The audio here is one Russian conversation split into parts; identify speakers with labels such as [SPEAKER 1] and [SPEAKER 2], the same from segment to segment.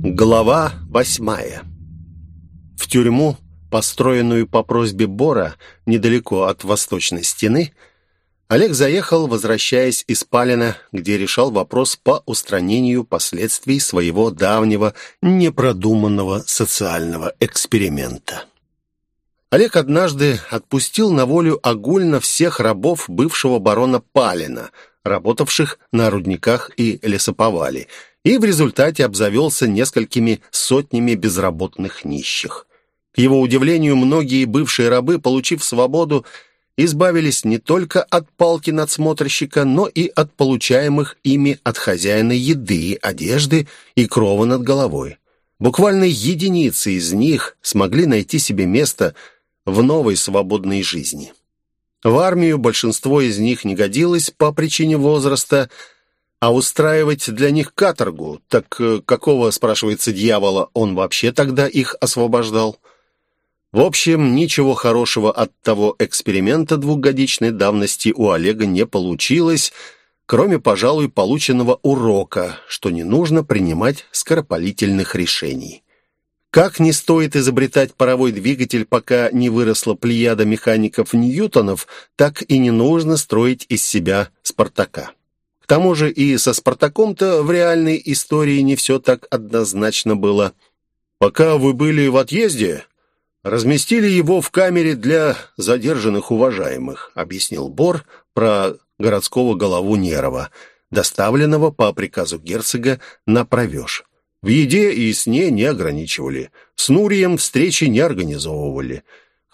[SPEAKER 1] Глава восьмая В тюрьму, построенную по просьбе Бора недалеко от восточной стены, Олег заехал, возвращаясь из Палина, где решал вопрос по устранению последствий своего давнего, непродуманного социального эксперимента. Олег однажды отпустил на волю огульно всех рабов бывшего барона Палина, работавших на рудниках и лесоповале, и в результате обзавелся несколькими сотнями безработных нищих. К его удивлению, многие бывшие рабы, получив свободу, избавились не только от палки надсмотрщика, но и от получаемых ими от хозяина еды, одежды и крова над головой. Буквально единицы из них смогли найти себе место в новой свободной жизни. В армию большинство из них не годилось по причине возраста, а устраивать для них каторгу, так э, какого, спрашивается дьявола, он вообще тогда их освобождал? В общем, ничего хорошего от того эксперимента двухгодичной давности у Олега не получилось, кроме, пожалуй, полученного урока, что не нужно принимать скоропалительных решений. Как не стоит изобретать паровой двигатель, пока не выросла плеяда механиков Ньютонов, так и не нужно строить из себя Спартака. К тому же и со Спартаком-то в реальной истории не все так однозначно было. Пока вы были в отъезде, разместили его в камере для задержанных уважаемых, объяснил Бор про городского голову Нерова, доставленного по приказу герцога на провеж. В еде и сне не ограничивали. С Нурием встречи не организовывали.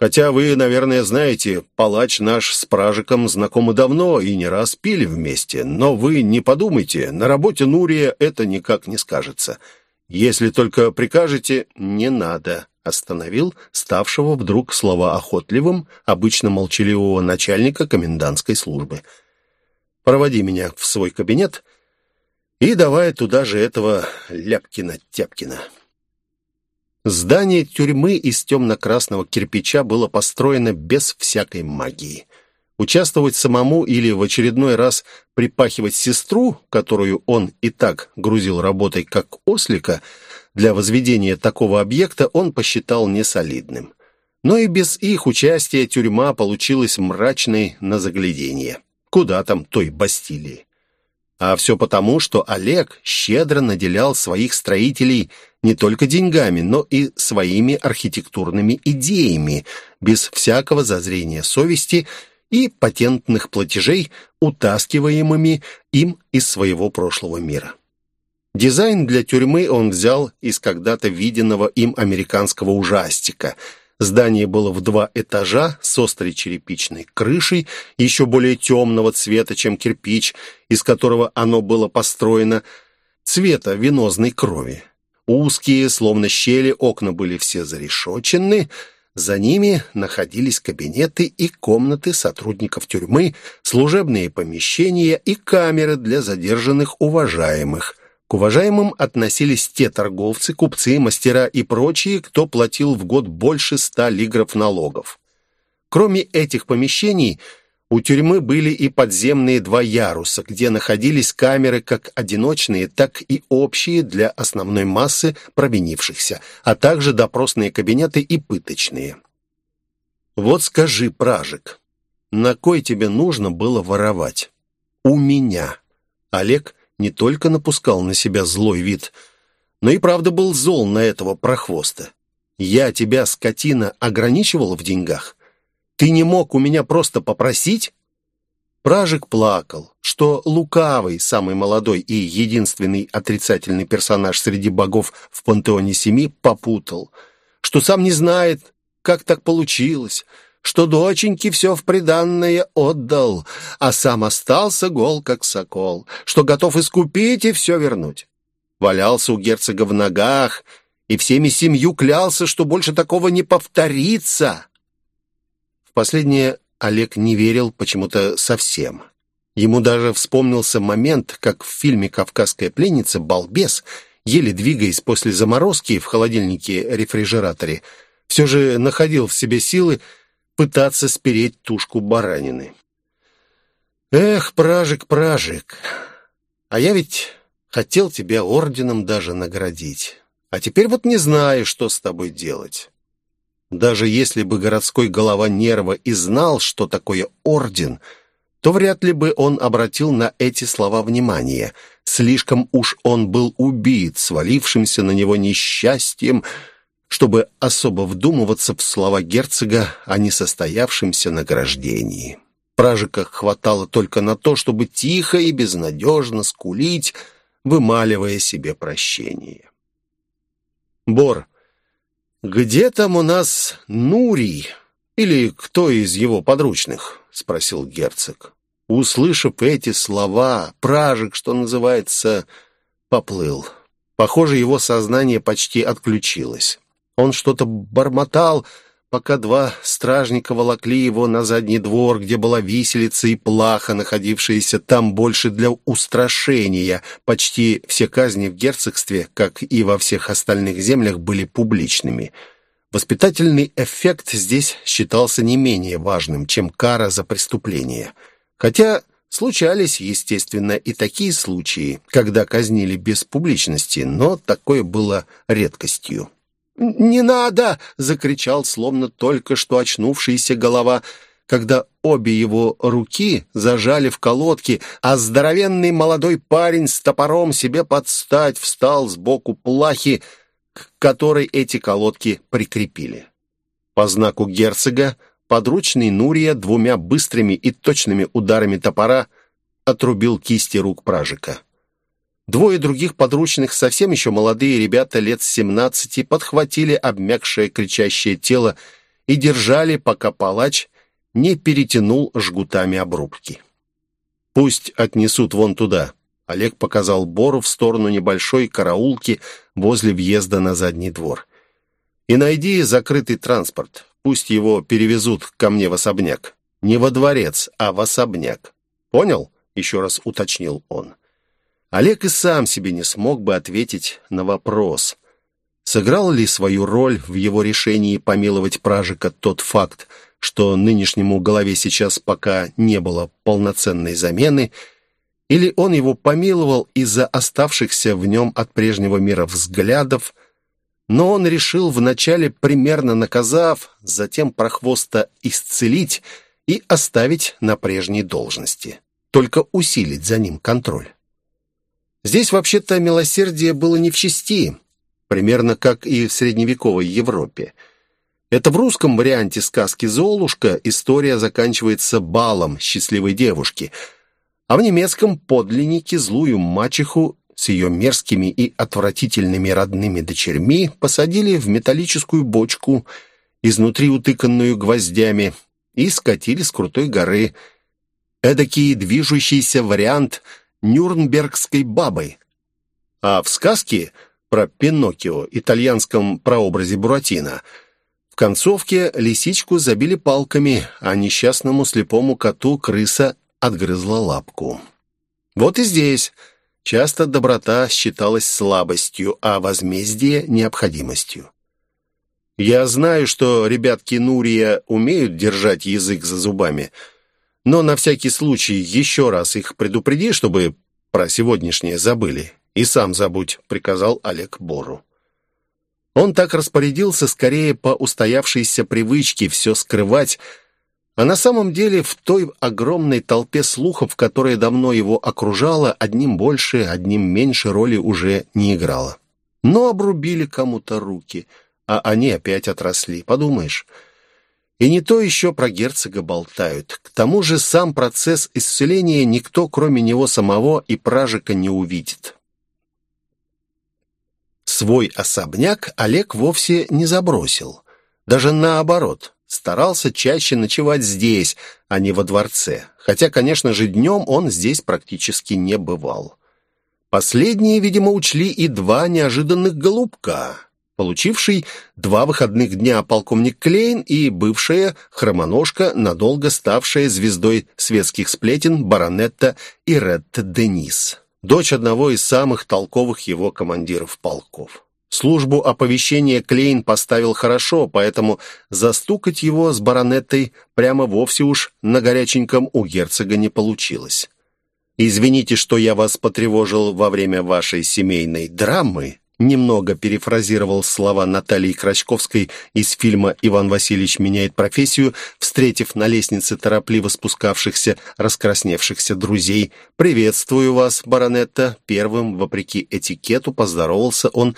[SPEAKER 1] Хотя вы, наверное, знаете, палач наш с Пражиком знакомы давно и не раз пили вместе. Но вы не подумайте, на работе Нурия это никак не скажется. Если только прикажете, не надо. Остановил ставшего вдруг словоохотливым, обычно молчаливого начальника комендантской службы. «Проводи меня в свой кабинет», и давай туда же этого Ляпкина-Тяпкина. Здание тюрьмы из темно-красного кирпича было построено без всякой магии. Участвовать самому или в очередной раз припахивать сестру, которую он и так грузил работой как ослика, для возведения такого объекта он посчитал несолидным. Но и без их участия тюрьма получилась мрачной на заглядение. Куда там той Бастилии? А все потому, что Олег щедро наделял своих строителей не только деньгами, но и своими архитектурными идеями, без всякого зазрения совести и патентных платежей, утаскиваемыми им из своего прошлого мира. Дизайн для тюрьмы он взял из когда-то виденного им американского ужастика – Здание было в два этажа с острой черепичной крышей, еще более темного цвета, чем кирпич, из которого оно было построено, цвета венозной крови. Узкие, словно щели, окна были все зарешочены, за ними находились кабинеты и комнаты сотрудников тюрьмы, служебные помещения и камеры для задержанных уважаемых – уважаемым относились те торговцы, купцы, мастера и прочие, кто платил в год больше ста лигров налогов. Кроме этих помещений, у тюрьмы были и подземные два яруса, где находились камеры как одиночные, так и общие для основной массы провинившихся, а также допросные кабинеты и пыточные. «Вот скажи, Пражик, на кой тебе нужно было воровать?» «У меня». Олег не только напускал на себя злой вид, но и правда был зол на этого прохвоста. «Я тебя, скотина, ограничивал в деньгах? Ты не мог у меня просто попросить?» Пражик плакал, что лукавый, самый молодой и единственный отрицательный персонаж среди богов в пантеоне семи попутал, что сам не знает, как так получилось, что доченьке все в приданное отдал, а сам остался гол, как сокол, что готов искупить и все вернуть. Валялся у герцога в ногах и всеми семью клялся, что больше такого не повторится. В последнее Олег не верил почему-то совсем. Ему даже вспомнился момент, как в фильме «Кавказская пленница» балбес, еле двигаясь после заморозки в холодильнике-рефрижераторе, все же находил в себе силы пытаться спереть тушку баранины. Эх, пражик, пражик, а я ведь хотел тебя орденом даже наградить. А теперь вот не знаю, что с тобой делать. Даже если бы городской голова Нерва и знал, что такое орден, то вряд ли бы он обратил на эти слова внимание. Слишком уж он был убит, свалившимся на него несчастьем, чтобы особо вдумываться в слова герцога о несостоявшемся награждении. Пражика хватало только на то, чтобы тихо и безнадежно скулить, вымаливая себе прощение. «Бор, где там у нас Нурий? Или кто из его подручных?» — спросил герцог. Услышав эти слова, Пражик, что называется, поплыл. Похоже, его сознание почти отключилось. Он что-то бормотал, пока два стражника волокли его на задний двор, где была виселица и плаха, находившаяся там больше для устрашения. Почти все казни в герцогстве, как и во всех остальных землях, были публичными. Воспитательный эффект здесь считался не менее важным, чем кара за преступление. Хотя случались, естественно, и такие случаи, когда казнили без публичности, но такое было редкостью. «Не надо!» — закричал, словно только что очнувшийся голова, когда обе его руки зажали в колодки, а здоровенный молодой парень с топором себе подстать встал сбоку плахи, к которой эти колодки прикрепили. По знаку герцога подручный Нурия двумя быстрыми и точными ударами топора отрубил кисти рук пражика. Двое других подручных, совсем еще молодые ребята лет семнадцати, подхватили обмякшее кричащее тело и держали, пока палач не перетянул жгутами обрубки. «Пусть отнесут вон туда», — Олег показал Бору в сторону небольшой караулки возле въезда на задний двор. «И найди закрытый транспорт. Пусть его перевезут ко мне в особняк. Не во дворец, а в особняк. Понял?» — еще раз уточнил он. Олег и сам себе не смог бы ответить на вопрос, сыграл ли свою роль в его решении помиловать Пражика тот факт, что нынешнему голове сейчас пока не было полноценной замены, или он его помиловал из-за оставшихся в нем от прежнего мира взглядов, но он решил вначале, примерно наказав, затем прохвоста исцелить и оставить на прежней должности, только усилить за ним контроль. Здесь вообще-то милосердие было не в чести, примерно как и в средневековой Европе. Это в русском варианте сказки «Золушка» история заканчивается балом счастливой девушки, а в немецком подлиннике злую мачеху с ее мерзкими и отвратительными родными дочерьми посадили в металлическую бочку, изнутри утыканную гвоздями, и скатили с крутой горы. Эдакий движущийся вариант – нюрнбергской бабой. А в сказке про Пиноккио, итальянском прообразе Буратино, в концовке лисичку забили палками, а несчастному слепому коту крыса отгрызла лапку. Вот и здесь часто доброта считалась слабостью, а возмездие — необходимостью. Я знаю, что ребятки Нурия умеют держать язык за зубами — но на всякий случай еще раз их предупреди, чтобы про сегодняшнее забыли. И сам забудь», — приказал Олег Бору. Он так распорядился скорее по устоявшейся привычке все скрывать, а на самом деле в той огромной толпе слухов, которая давно его окружала, одним больше, одним меньше роли уже не играла. Но обрубили кому-то руки, а они опять отросли. Подумаешь, и не то еще про герцога болтают. К тому же сам процесс исцеления никто, кроме него самого, и пражика не увидит. Свой особняк Олег вовсе не забросил. Даже наоборот, старался чаще ночевать здесь, а не во дворце. Хотя, конечно же, днем он здесь практически не бывал. Последние, видимо, учли и два неожиданных голубка получивший два выходных дня полковник Клейн и бывшая хромоножка, надолго ставшая звездой светских сплетен баронетта Иретта Денис, дочь одного из самых толковых его командиров полков. Службу оповещения Клейн поставил хорошо, поэтому застукать его с баронеттой прямо вовсе уж на горяченьком у герцога не получилось. «Извините, что я вас потревожил во время вашей семейной драмы», немного перефразировал слова Натальи Крачковской из фильма «Иван Васильевич меняет профессию», встретив на лестнице торопливо спускавшихся, раскрасневшихся друзей. «Приветствую вас, баронетта!» Первым, вопреки этикету, поздоровался он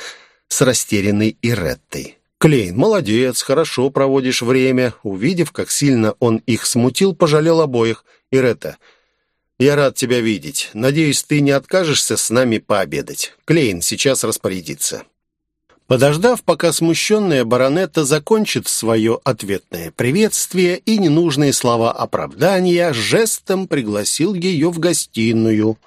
[SPEAKER 1] с растерянной Иреттой. «Клейн, молодец, хорошо проводишь время». Увидев, как сильно он их смутил, пожалел обоих. «Иретта, я рад тебя видеть. Надеюсь, ты не откажешься с нами пообедать. Клейн сейчас распорядится». Подождав, пока смущенная баронетта закончит свое ответное приветствие и ненужные слова оправдания, жестом пригласил ее в гостиную.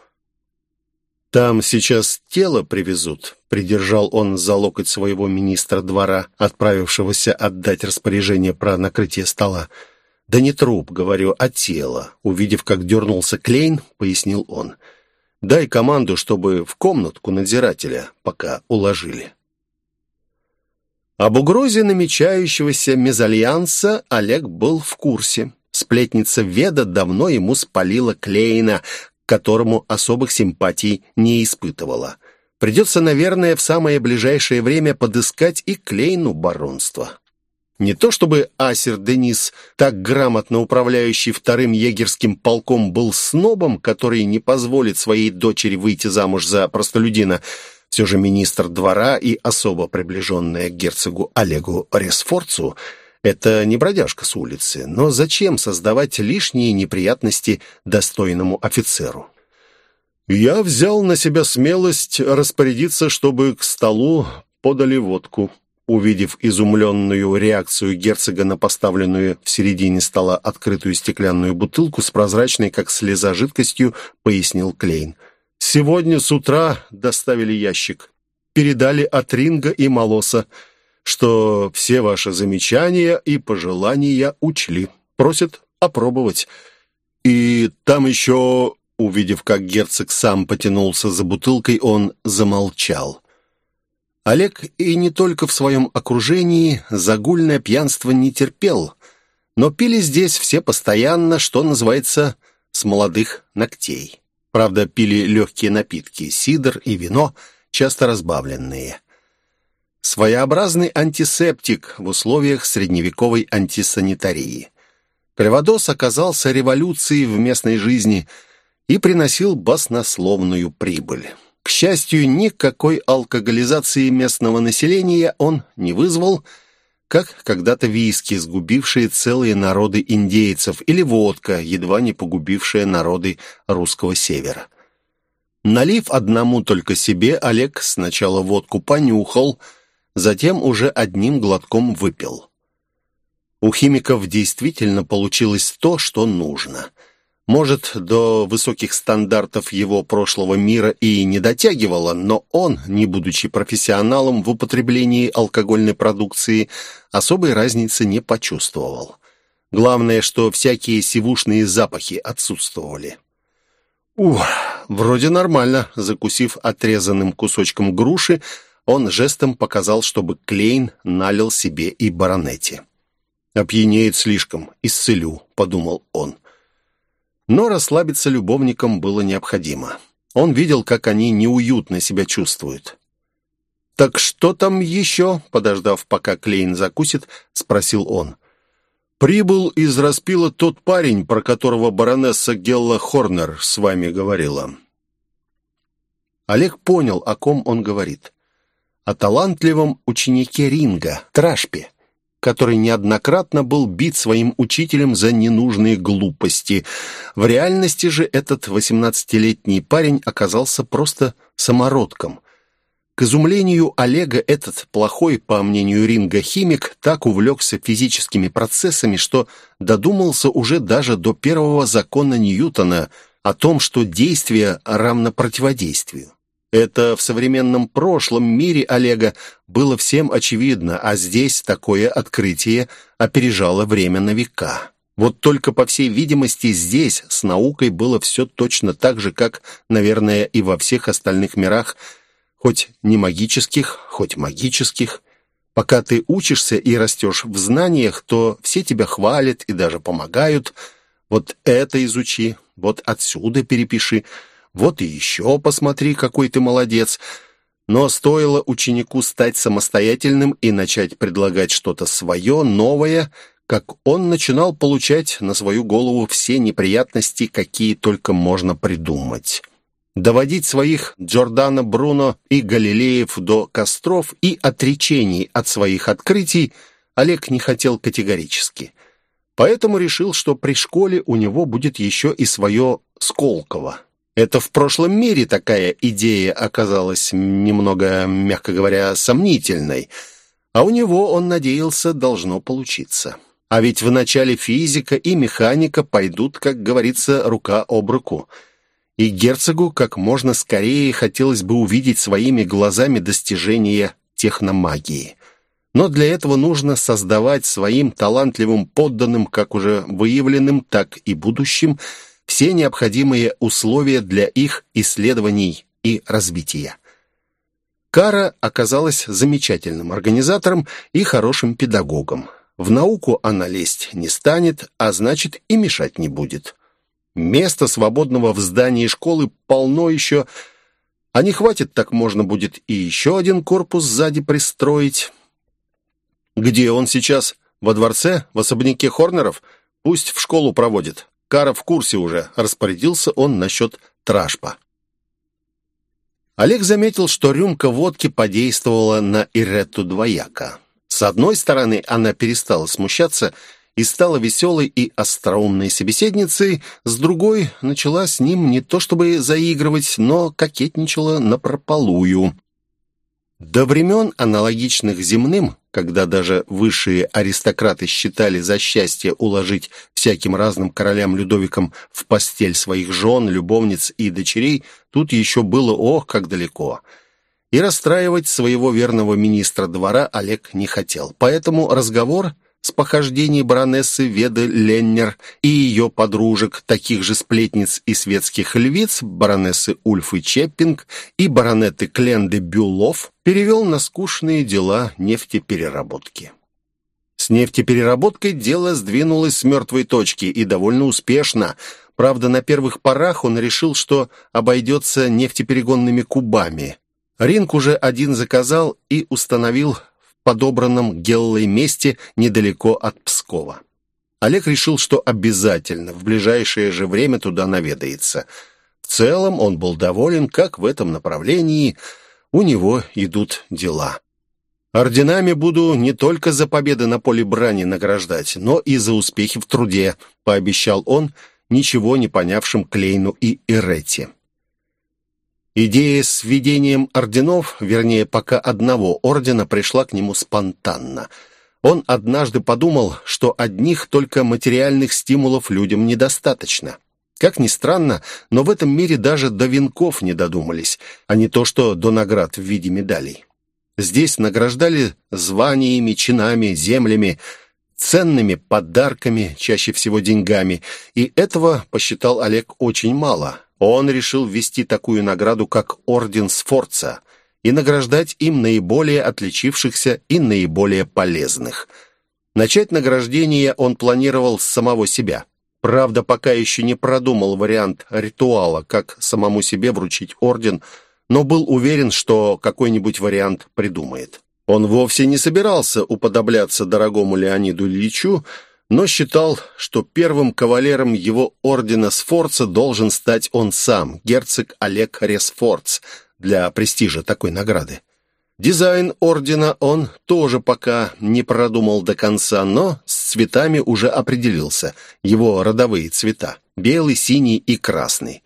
[SPEAKER 1] «Там сейчас тело привезут», — придержал он за локоть своего министра двора, отправившегося отдать распоряжение про накрытие стола. «Да не труп, говорю, а тело». Увидев, как дернулся Клейн, пояснил он. «Дай команду, чтобы в комнатку надзирателя пока уложили». Об угрозе намечающегося мезальянса Олег был в курсе. Сплетница Веда давно ему спалила Клейна, которому особых симпатий не испытывала. Придется, наверное, в самое ближайшее время подыскать и Клейну баронство. Не то чтобы Асер Денис, так грамотно управляющий вторым егерским полком, был снобом, который не позволит своей дочери выйти замуж за простолюдина, все же министр двора и особо приближенная к герцогу Олегу Ресфорцу – это не бродяжка с улицы, но зачем создавать лишние неприятности достойному офицеру? Я взял на себя смелость распорядиться, чтобы к столу подали водку. Увидев изумленную реакцию герцога на поставленную в середине стола открытую стеклянную бутылку с прозрачной, как слеза, жидкостью, пояснил Клейн. «Сегодня с утра доставили ящик. Передали от Ринга и Молоса что все ваши замечания и пожелания учли. Просят опробовать. И там еще, увидев, как герцог сам потянулся за бутылкой, он замолчал. Олег и не только в своем окружении загульное пьянство не терпел, но пили здесь все постоянно, что называется, с молодых ногтей. Правда, пили легкие напитки, сидр и вино, часто разбавленные. Своеобразный антисептик в условиях средневековой антисанитарии. Кальвадос оказался революцией в местной жизни и приносил баснословную прибыль. К счастью, никакой алкоголизации местного населения он не вызвал, как когда-то виски, сгубившие целые народы индейцев, или водка, едва не погубившая народы русского севера. Налив одному только себе, Олег сначала водку понюхал – затем уже одним глотком выпил. У химиков действительно получилось то, что нужно. Может, до высоких стандартов его прошлого мира и не дотягивало, но он, не будучи профессионалом в употреблении алкогольной продукции, особой разницы не почувствовал. Главное, что всякие сивушные запахи отсутствовали. «Ух, вроде нормально», — закусив отрезанным кусочком груши, он жестом показал, чтобы Клейн налил себе и баронете. «Опьянеет слишком, исцелю», — подумал он. Но расслабиться любовникам было необходимо. Он видел, как они неуютно себя чувствуют. «Так что там еще?» — подождав, пока Клейн закусит, спросил он. «Прибыл из распила тот парень, про которого баронесса Гелла Хорнер с вами говорила». Олег понял, о ком он говорит о талантливом ученике Ринга, Трашпе, который неоднократно был бит своим учителем за ненужные глупости. В реальности же этот 18-летний парень оказался просто самородком. К изумлению Олега этот плохой, по мнению Ринга, химик так увлекся физическими процессами, что додумался уже даже до первого закона Ньютона о том, что действие равно противодействию. Это в современном прошлом мире Олега было всем очевидно, а здесь такое открытие опережало время на века. Вот только, по всей видимости, здесь с наукой было все точно так же, как, наверное, и во всех остальных мирах, хоть не магических, хоть магических. Пока ты учишься и растешь в знаниях, то все тебя хвалят и даже помогают. Вот это изучи, вот отсюда перепиши – вот и еще посмотри, какой ты молодец. Но стоило ученику стать самостоятельным и начать предлагать что-то свое, новое, как он начинал получать на свою голову все неприятности, какие только можно придумать. Доводить своих Джордана Бруно и Галилеев до костров и отречений от своих открытий Олег не хотел категорически. Поэтому решил, что при школе у него будет еще и свое Сколково. Это в прошлом мире такая идея оказалась немного, мягко говоря, сомнительной, а у него, он надеялся, должно получиться. А ведь в начале физика и механика пойдут, как говорится, рука об руку. И герцогу как можно скорее хотелось бы увидеть своими глазами достижения техномагии. Но для этого нужно создавать своим талантливым подданным, как уже выявленным, так и будущим, все необходимые условия для их исследований и развития. Кара оказалась замечательным организатором и хорошим педагогом. В науку она лезть не станет, а значит и мешать не будет. Места свободного в здании школы полно еще, а не хватит, так можно будет и еще один корпус сзади пристроить. Где он сейчас? Во дворце? В особняке Хорнеров? Пусть в школу проводит. Кара в курсе уже, распорядился он насчет тражпа. Олег заметил, что рюмка водки подействовала на Иретту двояко. С одной стороны, она перестала смущаться и стала веселой и остроумной собеседницей, с другой начала с ним не то чтобы заигрывать, но кокетничала напропалую. До времен, аналогичных земным, когда даже высшие аристократы считали за счастье уложить всяким разным королям Людовикам в постель своих жен, любовниц и дочерей, тут еще было ох, как далеко. И расстраивать своего верного министра двора Олег не хотел. Поэтому разговор с похождений баронессы Веды Леннер и ее подружек, таких же сплетниц и светских львиц, баронессы Ульфы Чеппинг и баронеты Кленды Бюлов, перевел на скучные дела нефтепереработки. С нефтепереработкой дело сдвинулось с мертвой точки и довольно успешно. Правда, на первых порах он решил, что обойдется нефтеперегонными кубами. Ринг уже один заказал и установил подобранном Геллой месте недалеко от Пскова. Олег решил, что обязательно в ближайшее же время туда наведается. В целом он был доволен, как в этом направлении у него идут дела. «Орденами буду не только за победы на поле брани награждать, но и за успехи в труде», — пообещал он, ничего не понявшим Клейну и Иретте. Идея с введением орденов, вернее, пока одного ордена, пришла к нему спонтанно. Он однажды подумал, что одних только материальных стимулов людям недостаточно. Как ни странно, но в этом мире даже до венков не додумались, а не то что до наград в виде медалей. Здесь награждали званиями, чинами, землями, ценными подарками, чаще всего деньгами, и этого, посчитал Олег, очень мало – он решил ввести такую награду, как Орден Сфорца, и награждать им наиболее отличившихся и наиболее полезных. Начать награждение он планировал с самого себя. Правда, пока еще не продумал вариант ритуала, как самому себе вручить орден, но был уверен, что какой-нибудь вариант придумает. Он вовсе не собирался уподобляться дорогому Леониду Ильичу, но считал, что первым кавалером его ордена Сфорца должен стать он сам, герцог Олег Ресфорц, для престижа такой награды. Дизайн ордена он тоже пока не продумал до конца, но с цветами уже определился. Его родовые цвета – белый, синий и красный.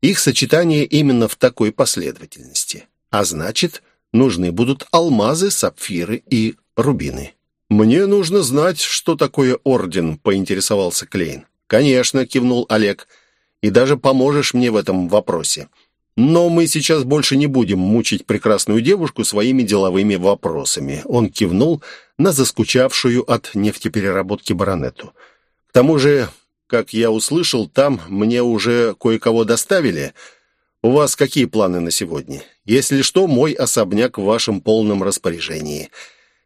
[SPEAKER 1] Их сочетание именно в такой последовательности. А значит, нужны будут алмазы, сапфиры и рубины. «Мне нужно знать, что такое орден», — поинтересовался Клейн. «Конечно», — кивнул Олег, — «и даже поможешь мне в этом вопросе. Но мы сейчас больше не будем мучить прекрасную девушку своими деловыми вопросами». Он кивнул на заскучавшую от нефтепереработки баронету. «К тому же, как я услышал, там мне уже кое-кого доставили. У вас какие планы на сегодня? Если что, мой особняк в вашем полном распоряжении».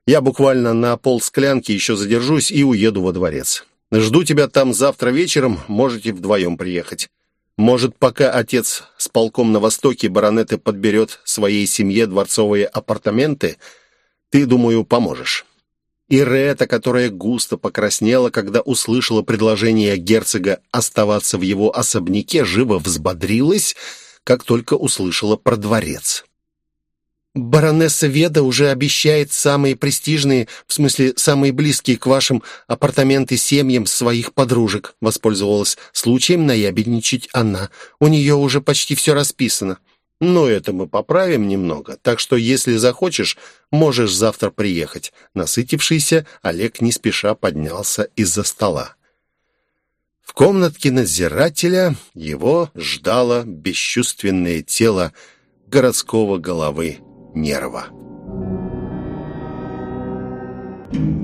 [SPEAKER 1] Я буквально на полсклянки еще задержусь и уеду во дворец. Жду тебя там завтра вечером, можете вдвоем приехать». Может, пока отец с полком на Востоке баронеты подберет своей семье дворцовые апартаменты, ты, думаю, поможешь». И Рета, которая густо покраснела, когда услышала предложение герцога оставаться в его особняке, живо взбодрилась, как только услышала про дворец. «Баронесса Веда уже обещает самые престижные, в смысле, самые близкие к вашим апартаменты семьям своих подружек», воспользовалась случаем наябедничать она. «У нее уже почти все расписано». Но это мы поправим немного, так что, если захочешь, можешь завтра приехать». Насытившийся, Олег не спеша поднялся из-за стола. В комнатке надзирателя его ждало бесчувственное тело городского головы нерва. Thank you.